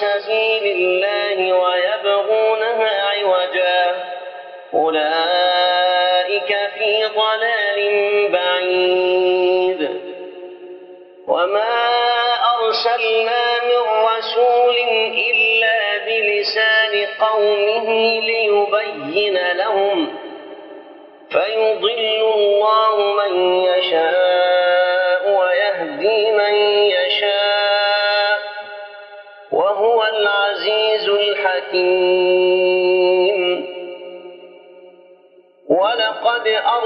سبيل الله ويبغونها عوجا. أولئك في ضلال بعيد. وما أرسلنا من رسول إلا بلسان قومه ليبين لهم. فيضل الله من يشاء.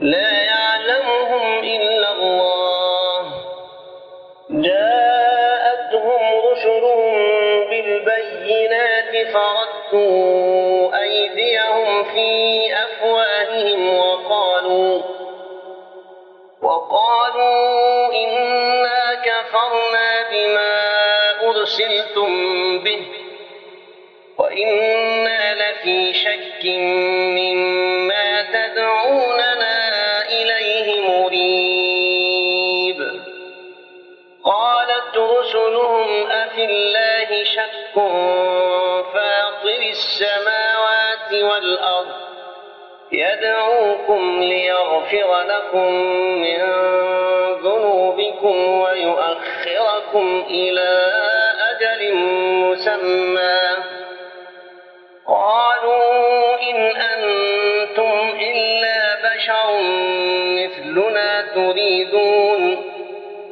لا يعلمهم إلا الله. جاءتهم رسلهم بالبينات فردوا أيديهم في أفواههم وقالوا وقالوا إنا كفرنا بما أرسلتم به وإنا لفي شك مما أفي الله شك فاطر السماوات والأرض. يدعوكم ليغفر لكم من ذنوبكم ويؤخركم إلى أجل مسمى. قالوا إن أنتم إلا بشر مثلنا تريدون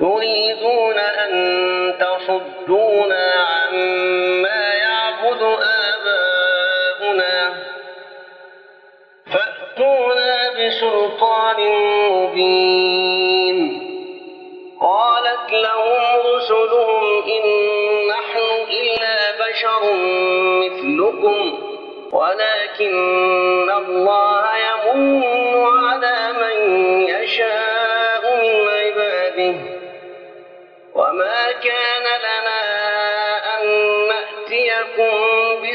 تريدون أن تصدونا عما يعبد آباؤنا. فأتونا بسلطان مبين. قالت لهم رسلهم إن نحن إلا بشر مثلكم ولكن الله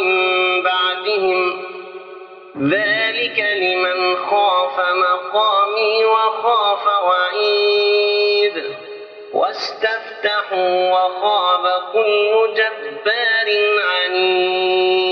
من بعدهم. ذلك لمن خاف مقامي وخاف وعيد. واستفتحوا وخاب كل جبار عنيد.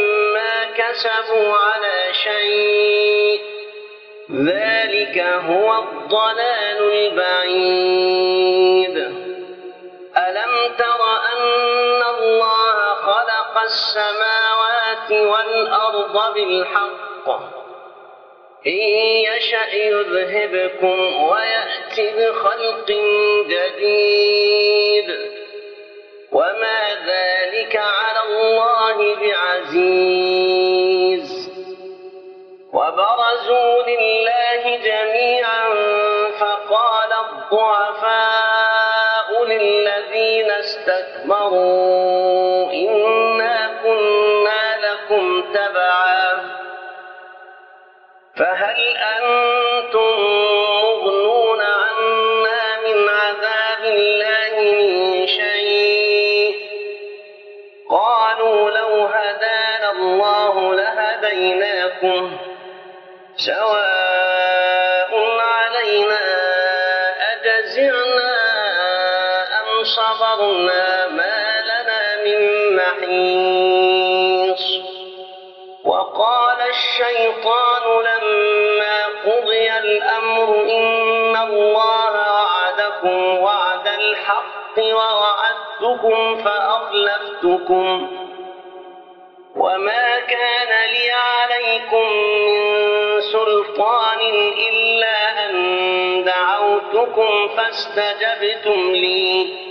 كسبوا على شيء. ذلك هو الضلال البعيد. ألم تر أن الله خلق السماوات والأرض بالحق؟ إن يشأ يذهبكم ويأتي بخلق جديد. الضعفاء للذين استكبروا. صبرنا ما لنا من محيص. وقال الشيطان لما قضي الأمر إن الله وعدكم وعد الحق ووعدتكم فأخلفتكم. وما كان لي عليكم من سلطان إلا أن دعوتكم فاستجبتم لي.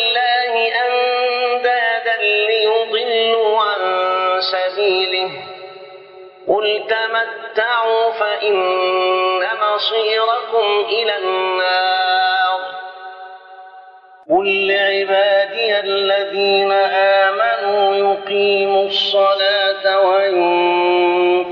سبيله. قل تمتعوا فإن مصيركم إلى النار. قل لعبادي الذين آمنوا يقيموا الصلاة وينفقوا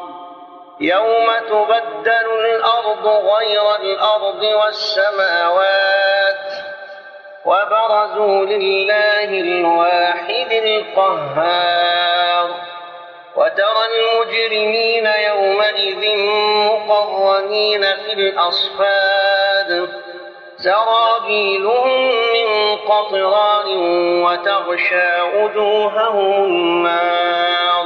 يوم تبدل الأرض غير الأرض والسماوات وبرزوا لله الواحد القهار وترى المجرمين يومئذ مقرنين في الأصفاد سرابيلهم من قطران وتغشى وجوههم النار